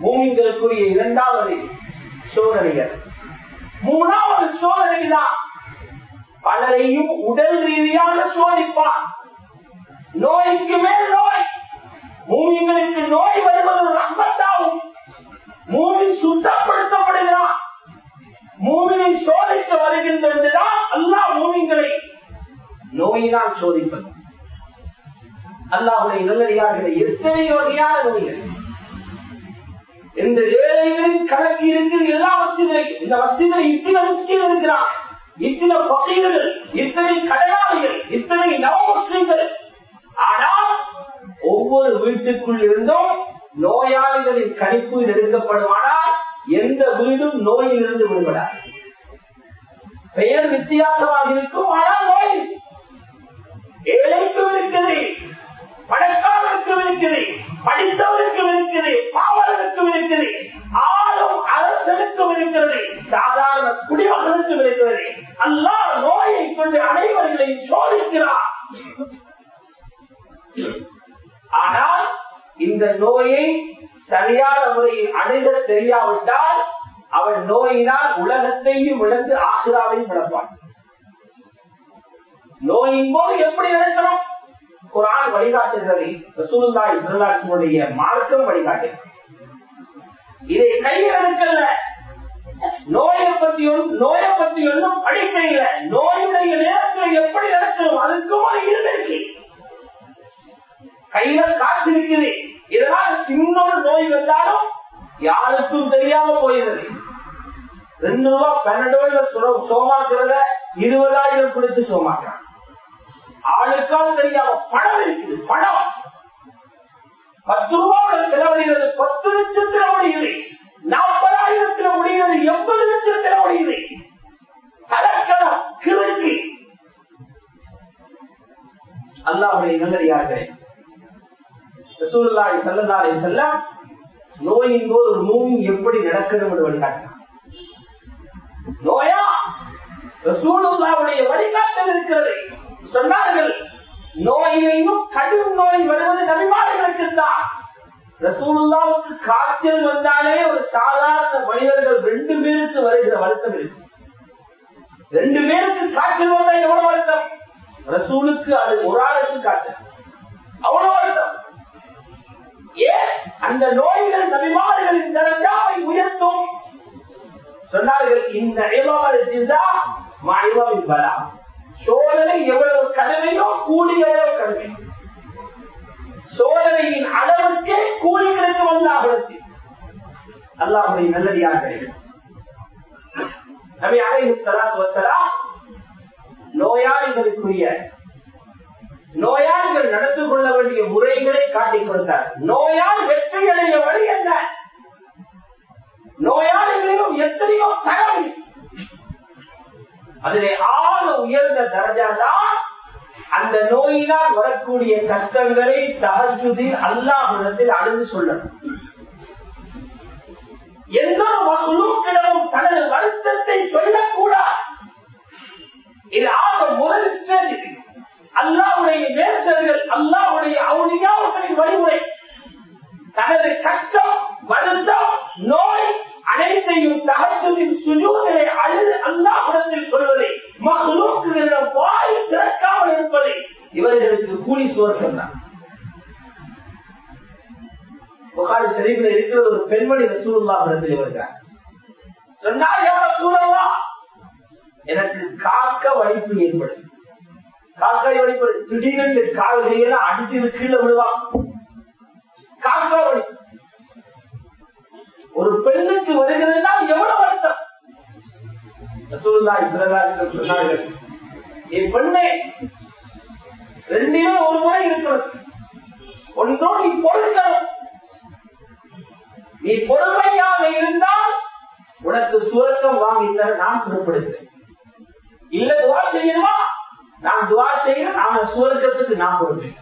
மூமிங்களுக்குரிய இரண்டாவது சோதனைகள். மூணாவது சோதனை தான் பலரையும் உடல் ரீதியாக சோதிப்பான். நோய்க்கு மேல் நோய் மூமிங்களுக்கு நோய் வருவது ரஹ்மத்தாகும். மூமி சுத்தப்படுத்தப்படுகிறான். மூமினை சோதிக்க வருகின்றதுதான் அல்லா மூமிங்களை நோயினால் சோதிப்பது. அல்லாவுடைய நல்லடியார்களை எத்தனை வகையான நோய்கள். இந்த ஏழைகளின் கலக்கி இருக்குது எல்லா வசதிகளையும். இந்த வசதிகளை இத்தனை வசதியில் இருக்கிறான். இத்தனை பக்கீர்கள் இத்தனை கடையாளிகள் இத்தனை நவ முஸ்லீம்கள் ஆனால் ஒவ்வொரு வீட்டுக்குள் இருந்தும் நோயாளிகளின் கணிப்பு எடுக்கப்படுவானால் எந்த வீடும் நோயில் இருந்து விடுபடாது. பெயர் வித்தியாசமாக இருக்கும் ஆனால் நோய். ஏழைக்கும் இருக்குது பணக்காரருக்கும் இருக்குது படித்தவருக்கும் இருக்குது பாவலருக்கும் இருக்குது ஆளும் அரசனுக்கும் இருக்கிறது சாதாரண குடிமகனுக்கும் இருக்கிறது. அல்லா நோயை கொண்டு அனைவர்களையும் சோதிக்கிறார். ஆனால் இந்த நோயை சரியான முறையில் அடைத தெரியாவிட்டால் அவன் நோயினால் உலகத்தையும் இழந்து ஆசிராவையும் இழப்பான் நோயின் போது எப்படி நடக்கணும் குரான் வழிகாட்டுகிறது. ரசூலுல்லாஹி ஸல்லல்லாஹு மார்க்கம் வழிகாட்டுகிறது. இதை கையில் எடுக்கல நோயை பத்தி நோயை பத்தி ஒன்றும் படிக்க இல்லை நோயுடைய நேரத்தில் எப்படி நடக்கணும் அதுக்கும் ஒரு இருந்திருக்கு கையில காசு இருக்குது. இதனால் சின்ன நோய் வந்தாலும் யாருக்கும் தெரியாம போயிருது. ரெண்டு ரூபா பன்னெண்டு சோமாக்குறத இருபதாயிரம் கொடுத்து சோமாக்குறாங்க ஆளுக்கால் தெரியாம பணம் இருக்குது பணம். பத்து ரூபாவோட செலவழிகிறது பத்து லட்சத்துல முடியுது நாற்பதாயிரத்துல முடிகிறது எண்பது லட்சத்துல முடியுது. கலக்கணம் கிறுக்கு. அல்லாவுடைய நல்லடியார்களே ரசூலுல்லாஹி ஸல்லல்லாஹு செல்ல நோயின் போது ஒரு மூவி எப்படி நடக்கணும் என்று வழிகாட்டினார் நோயா? சூழலாவுடைய வழிகாட்டல் இருக்கிறது. சொன்னார்கள் நோயிலையும் கடும் நோய் வருவது நபிமார்களுக்கு தான். ரசூலுல்லாவுக்கு காய்ச்சல் வந்தாலே ஒரு சாதாரண மனிதர்கள் ரெண்டு பேருக்கு வருகிற வருத்தம் இருக்கு. ரெண்டு பேருக்கு காய்ச்சல் வந்தா எவ்வளவு வருத்தம்? ரசூலுக்கு அது ஒரு ஆளுக்கு காய்ச்சல். அவ்வளவு வருத்தம். ஏன் அந்த நோய்கள் நபிமாறுகளின் தரஞ்சாவை உயர்த்தும்? சொன்னார்கள் இந்த இளவரசின் பலா. சோதனை எவ்வளவு கடமையோ கூடிய எவ்வளவு கடமையோ. சோதனையின் அளவுக்கே கூலி கிடைக்கும் அல்லாஹிடத்தில் அல்லாஹுடைய நல்லடியார்கள் நபி அலைஹி ஸலாத்து நோயாளிகளுக்குரிய நோயாளிகள் நடந்து கொள்ள வேண்டிய முறைகளை காட்டிக் கொடுத்தார். நோயால் வெற்றி அடைய வழி என்ன? நோயாளிகளிலும் எத்தனையோ தகவல் அதிலே ஆக உயர்ந்த தரஜா தான் அந்த நோயினால் வரக்கூடிய கஷ்டங்களை தகஜுதில் அல்லாஹிடத்தில் அழுது சொல்லணும். எந்த மகளுக்கிடமும் தனது வருத்தத்தை சொல்லக்கூடாது. இது ஆக முதல் ஸ்டேஜ் அல்லாவுடைய நேசர்கள் அல்லாவுடைய அவுளியாவுகளின் வழிமுறை. தனது கஷ்டம் வருத்தம் நோய் அனைத்தையும் தகச்சதின் சுஜூதனை அழுது அல்லாஹிடத்தில் சொல்வதை மகளுக்கு வாய் திறக்காமல் இருப்பதை இவர்களுக்கு கூலி சுவர்க்கம் தான். புகாரி ஷரீஃபில் இருக்கிற ஒரு பெண்மணி ரசூல்லா இடத்தில் வருகிறார் சொன்னால் எவ்வளவு சூழலா எனக்கு காக்க வலிப்பு ஏற்படுது. காக்காய் வழிபடு திடீரென்று கால் அடிச்சு கீழே விடுவான் காக்கா வழி ஒரு பெண்ணுக்கு வருகிறதுனா எவ்வளவு வருத்தம்? சொன்னார்கள் என் பெண்ணே ரெண்டிலே ஒரு முறை இருக்கிறது. ஒன்றோ நீ பொறுக்கணும் நீ பொறுமையாக இருந்தால் உனக்கு சுரக்கம் வாங்கித்தர நான் புறப்படுகிறேன் இல்ல துவா செய்யணுமா? நான் துவா செய்யணும் அவன் சுவர்க்கத்துக்கு நான் பொறுப்பேன்.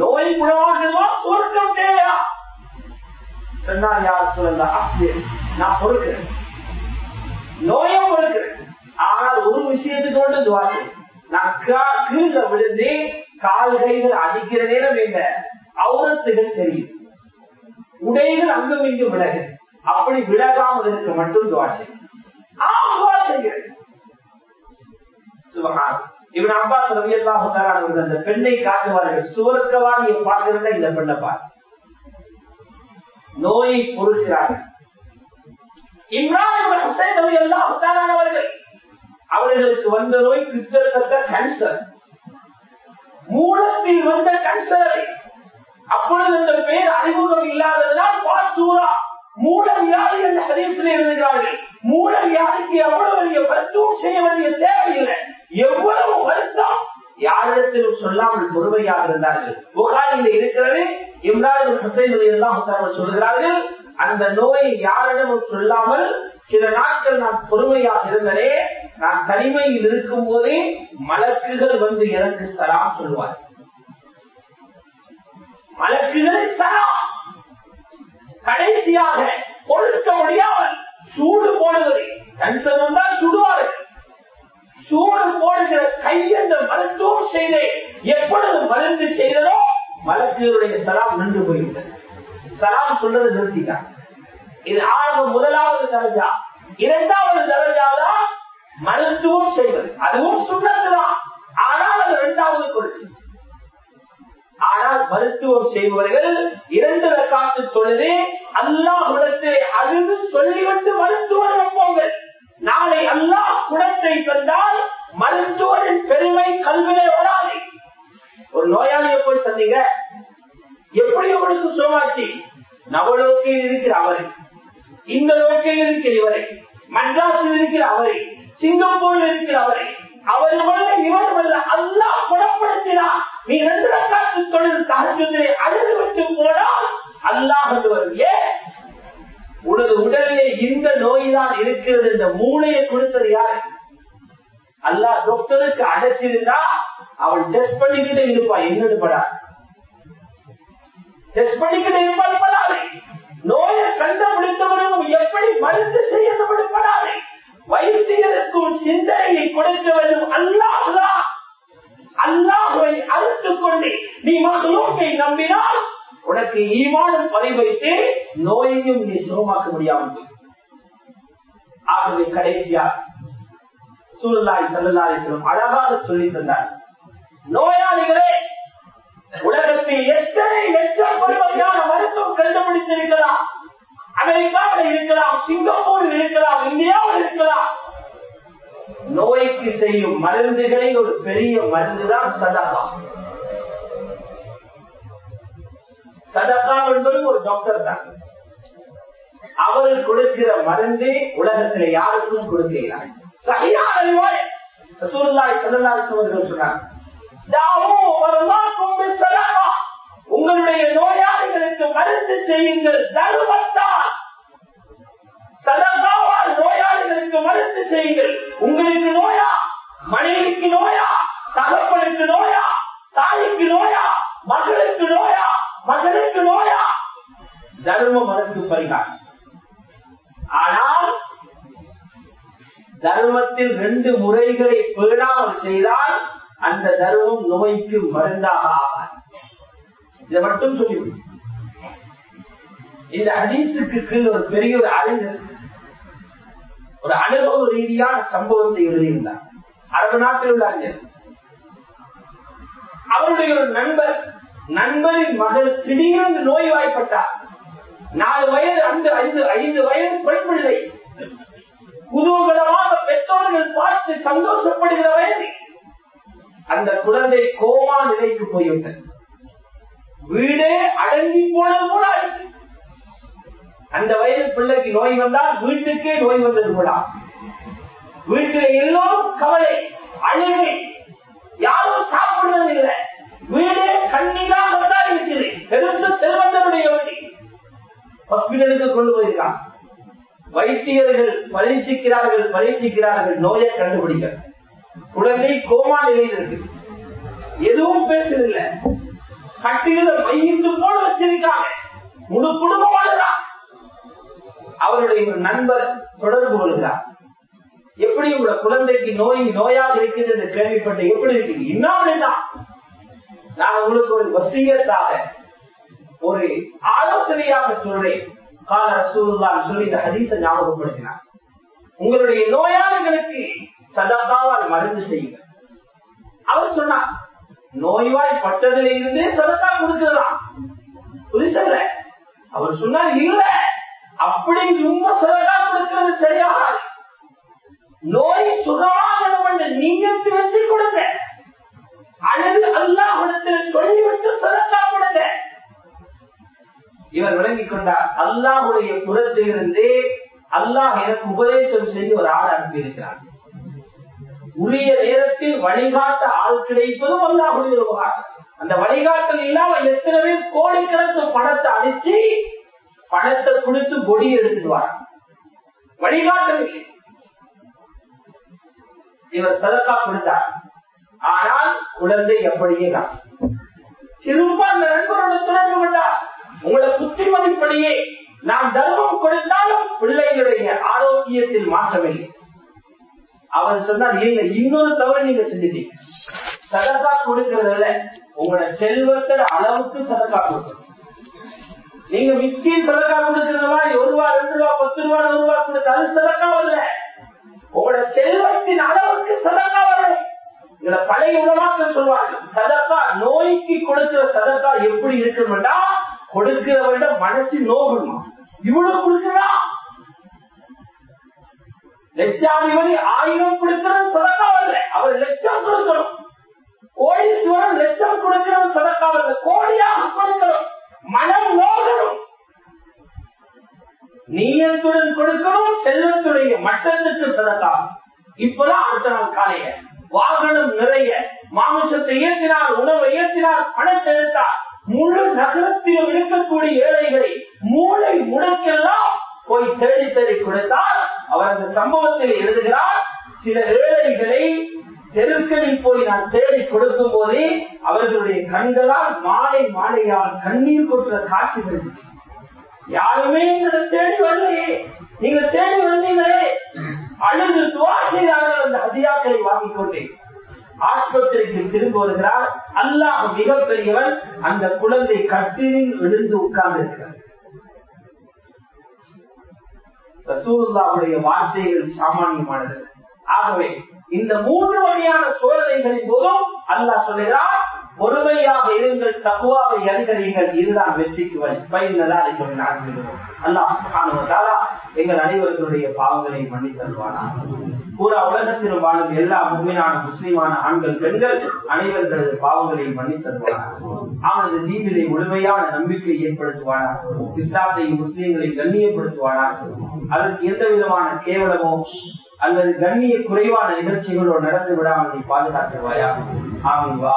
நோய் குணமாகணுமா சுவர்க்கம் தேவையா? சொன்னார் யார் சொல்லல நான் பொறுக்கிறேன். நோயும் பொறுக்கிறேன் ஆனால் ஒரு விஷயத்துக்கு மட்டும் துவா செய்யும் நான் கீழே விழுந்து கால் கைகள் அடிக்கிற நேரம் என்ன அவுரத்துகள் தெரியும் உடைகள் அங்கும் இங்கும் விலகு அப்படி விலகாமல் இருக்க மட்டும் துவா செய்யும் ஆ துவா செய்கிறேன் சுபகான் இவன் அப்பா ரவியல்லாஹு அந்த பெண்ணை காட்டுவார்கள் சுவர்க்கவாணியை பார்க்கிறத இந்த பெண்ணை பார் நோயை பொறுக்கிறார்கள் இம்ரான் ஹுசைன் அவர்கள் அவர்களுக்கு வந்த நோய் கிட்டத்தட்ட கேன்சர் மூலத்தில் வந்த கேன்சரை அப்பொழுது அந்த பேர் அறிமுகம் இல்லாததால் பாசூரா மூல வியாதி என்ற ஹதீசில் எழுதுகிறார்கள். மூல வியாதிக்கு எவ்வளவு பெரிய மருத்துவம் செய்ய வேண்டிய தேவையில்லை எவ்வளவு வருத்தம்? யாரிடத்திலும் சொல்லாமல் பொறுமையாக இருந்தார்கள். ஹுசைன் எல்லாம் சொல்கிறார்கள் அந்த நோயை யாரிடமும் சொல்லாமல் சில நாட்கள் நான் பொறுமையாக இருந்தனே நான் தனிமையில் இருக்கும் போதே மலக்குகள் வந்து எனக்கு சலாம் சொல்வார் மலக்குகள் சலாம். கடைசியாக பொருட்க முடியாமல் சூடு போடுவது. கன்சர் வந்தால் சுடுவார்கள். சூடு போடுகிற கையென்ற மருத்துவம் செய்தே எப்பொழுது மருந்து செய்ததோ மலக்குகளுடைய சலாம் நின்று போய்விட்டது சலாம் சொல்றது நிறுத்திட்டான் இது ஆக முதலாவது தரஜா. இரண்டாவது தரஜாதான் மருத்துவம் செய்வது. அதுவும் சுண்ணத்துதான். ஆனால் அது இரண்டாவது கொள்கை. ஆனால் மருத்துவம் செய்பவர்கள் இரண்டு காத்து தொழுது அல்லாஹிடத்திலே அழுது சொல்லிவிட்டு மருத்துவர் வைப்போங்கள். நாளை அல்லாஹ் குணத்தை தந்தால் மருத்துவரின் பெருமை கல்விலே வராது. ஒரு நோயாளிய போய் சந்திங்க. எப்படி அவனுக்கு சோமாச்சு நவலோக்கையில் இருக்கிற அவரை இந்த லோக்கையில் இருக்கிற இவரை மட்ராஸில் இருக்கிற அவரை சிங்கப்பூரில் இருக்கிற அவரை அவர் வல்ல இவர் வல்ல குணப்படுத்தினா நீ ரெண்டு ரக்காத்து தொழில் தகச்சொல்லை அழுது விட்டு போனால் அல்லாஹது வருவியே. உனது உடலிலே இந்த நோய்தான் இருக்கிறது. இந்த மூளையை கொடுத்தது யாரு? அல்லா டாக்டருக்கு அடைச்சிருந்தா அவள் டெஸ்ட் பண்ணிக்கிட்டே இருப்பா. என்னது படாது டெஸ்ட் பண்ணிக்கிட்டே இருப்பால் படாது நோயை கண்டுபிடித்தவரும் எப்படி மருந்து செய்யப்படும் படாது வைத்தியருக்கும் சிந்தனையை கொடுத்தவரும் அல்லாஹா அல்லாஹுவை அறுத்துக் கொண்டு நீ மகளோக்கை நம்பினால் உனக்கு ஈமானம் பறிவைத்து நோயையும் நீ சுகமாக்க முடியாமல் ஆகவே கடைசியா சூழலாய் செல்லலாய் செல்லும் அழகாக சொல்லி தந்தார் நோயாளிகளே உலகத்தில் எத்தனை லட்சம் பெருமையான மருத்துவம் கண்டுபிடித்திருக்கலாம் அமெரிக்காவில் இருக்கலாம் சிங்கப்பூரில் இருக்கலாம் இந்தியாவில் இருக்கலாம். நோய்க்கு செய்யும் மருந்துகளை ஒரு பெரிய மருந்துதான் சதகா. சதகா என்பது ஒரு டாக்டர் தான். அவர் கொடுக்கிற மருந்து உலகத்தில் யாருக்கும் கொடுக்கிறார் உங்களுடைய நோயாளிகளுக்கு மருந்து செய்யுங்கள் தருமத்தால் சதகாவால் நோயாளிகளுக்கு மருந்து செய்யுங்கள். உங்களுக்கு நோயா? மனைவிக்கு நோயா? தகப்பனுக்கு நோயா? தாய்க்கு நோயா? மகளுக்கு நோயா? மகனுக்கு நோயா? தர்ம மருந்து பரிகாரம். ஆனா தர்மத்தில் ரெண்டு முறைகளை பேணாமல் செய்தால் அந்த தர்மம் நோய்க்கு மருந்தாக ஆகாது. இதை மட்டும் சொல்லிவிடும் இந்த ஹதீஸுக்கு கீழ் ஒரு பெரிய ஒரு அறிஞர் ஒரு அனுபவ ரீதியான சம்பவத்தை எழுதியிருந்தார். அரபு நாட்டில் உள்ள அறிஞர் அவருடைய ஒரு நண்பர் நண்பரின் மகள் திடீரென்று நோய்வாய்ப்பட்டார். நாலு வயது அந்த ஐந்து ஐந்து வயது பெண் பிள்ளை. குதூகலமாக பெற்றோர்கள் பார்த்து சந்தோஷப்படுகிற வயது அந்த குழந்தை கோமா நிலைக்கு போய்விட்டது. வீடே அடங்கி போனது போல அந்த வயது பிள்ளைக்கு நோய் வந்தால் வீட்டுக்கே நோய் வந்தது போல. வீட்டில் எல்லோரும் கவலை அழுகை யாரும் சாப்பிடுறது இல்லை வீடே கண்ணீராக தான் இருக்குது பெருத்த செல்வந்தனுடைய வீடு ஹாஸ்பிட்டலுக்கு கொண்டு போயிருக்கான். வைத்தியர்கள் பரீட்சிக்கிறார்கள் பரீட்சிக்கிறார்கள். நோயை கண்டுபிடிக்க. குழந்தை கோமா நிலையில் இருக்கு. எதுவும் பேசுதில்லை கட்டில வைத்து போல வச்சிருக்காங்க. முழு குடும்பமானதான் அவருடைய ஒரு நண்பர் தொடர்பு கொள்கிறார். எப்படி உள்ள குழந்தைக்கு நோய் நோயாக இருக்குது என்று கேள்விப்பட்ட எப்படி இருக்குது இன்னும் நான் உங்களுக்கு ஒரு வசியத்தாக ஒரு ஆலோசனையாக சொல்றேன். கால ரசூலுல்லாஹ் சொல்லி இந்த ஞாபகப்படுத்தினார். உங்களுடைய நோயாளிகளுக்கு சதகாவால் மருந்து செய்யுங்க அவர் சொன்னார் நோய்வாய் பட்டதில் இருந்தே சதக்கா கொடுக்கலாம் புரிசல்ல அவர் சொன்னார் இல்ல அப்படி சும்மா சதக்கா கொடுக்கிறது சரியா? நோய் சுகமாகணும் என்று நீயத்து வச்சு கொடுங்க. அல்லது அல்லாஹிடத்தில் சொல்லிவிட்டு சதக்கா கொடுங்க. இவர் விளங்கிக் கொண்டார். அல்லாஹுடைய புறத்திலிருந்தே அல்லாஹ் எனக்கு உபதேசம் செய்து ஒரு ஆள் அனுப்பியிருக்கிறார். உரிய நேரத்தில் வழிகாட்ட ஆள் கிடைப்பதும் அல்லாஹுடைய விவகாரம் அந்த வழிகாட்டல் இல்லாம எத்தனை பேர் கோடிக்கணக்கு பணத்தை அடிச்சு பணத்தை கொடுத்து கொடி எடுத்துடுவார். வழிகாட்டல் இல்லை. இவர் சதக்கா கொடுத்தார். ஆனால் குழந்தை எப்படியே தான். திரும்ப அந்த நண்பரோட தொடர்பு கொண்டார். உங்களை புத்திமதிப்படியே நாம் தர்மம் கொடுத்தாலும் பிள்ளைகளுடைய ஆரோக்கியத்தில் மாற்றமில்லை. அவர் சொன்னார் இல்ல இன்னொரு தவறு நீங்க செஞ்சுட்டீங்க. சதக்கா கொடுக்கறதுல உங்களோட செல்வத்தோட அளவுக்கு சதக்கா கொடுக்கணும். நீங்க மிஸ்கின் சதக்கா கொடுக்கறது மாதிரி ஒரு ரூபா ரெண்டு ரூபா பத்து ரூபா நூறு ரூபா கொடுத்தாலும் சதக்கா வரல. உங்களோட செல்வத்தின் அளவுக்கு சதக்கா வரல. இதுல பழைய உணவாக்கள் சொல்வார்கள் சதக்கா நோய்க்கு கொடுக்கிற சதக்கா எப்படி இருக்கணும்டா கொடுக்கிறவரிடம் மனசு நோகணும் இவ்வளவு கொடுக்கிறா? லட்சாதிபதி ஆயிரம் கொடுக்கிறது சதக்காவல்ல அவர் லட்சம் கொடுக்கணும். கோடீஸ்வரன் லட்சம் கொடுக்கிறது சதக்காவல்ல கோடியாக கொடுக்கணும். மனம் நோகணும். நீயத்துடன் கொடுக்கணும் செல்வத்துடைய மட்டத்துக்கு சதக்கா இப்பதான் அடுத்த நாள் காலைய வாகனம் நிறைய மாமிசத்தை ஏற்றினார் உணவை ஏற்றினார் பணத்தை எடுத்தார். முழு நகரத்திலும் இருக்கக்கூடிய ஏழைகளை மூளை முடக்கெல்லாம் போய் தேடி தேடி கொடுத்தால் அவர் அந்த சம்பவத்தில் எழுதுகிறார். சில ஏழைகளை தெருக்களில் போய் நான் தேடி கொடுக்கும் போதே அவர்களுடைய கண்களால் மாலை மாலையால் கண்ணீர் கொட்டுற காட்சி இருந்துச்சு யாருமே எங்களை தேடி வரலையே. நீங்க தேடி வந்தீங்களே. அழுது துவா செய்தார்கள் அந்த ஹதியாக்களை வாங்கிக் கொண்டேன். ஆஸ்பத்திரிக்கு திரும்ப வருகிறார். அல்லாஹ் மிகப்பெரியவன். அந்த குழந்தை கட்டிலில் விழுந்து உட்கார்ந்து இருக்கிறார் ரசூலுல்லாவுடைய வார்த்தைகள் சாமானியமானது. ஆகவே இந்த மூன்று வகையான சோதனைகளின் போதும் அல்லாஹ் சொல்லுகிறார் பொறுமையாக இருங்கள் தகுவாவை அறிகிறீர்கள் இதுதான் வெற்றிக்கு வழி. பயனதா அல்லாஹ் எங்கள் அனைவர்களுடைய பாவங்களை மன்னித்தல்வானா பூரா உலகத்திலும் வாழும் எல்லா உண்மையான முஸ்லிமான ஆண்கள் பெண்கள் அனைவர்களது பாவங்களையும் மன்னித்தருவார்கள் அவனது தீவிலே முழுமையான நம்பிக்கை ஏற்படுத்துவானா இஸ்லாத்தையும் முஸ்லீம்களை கண்ணியப்படுத்துவானா அதற்கு எந்த விதமான கேவலமோ அல்லது கண்ணிய குறைவான நிகழ்ச்சிகளோ நடந்து விடாமல் நீ பாதுகாத்துவாயா ஆமிவா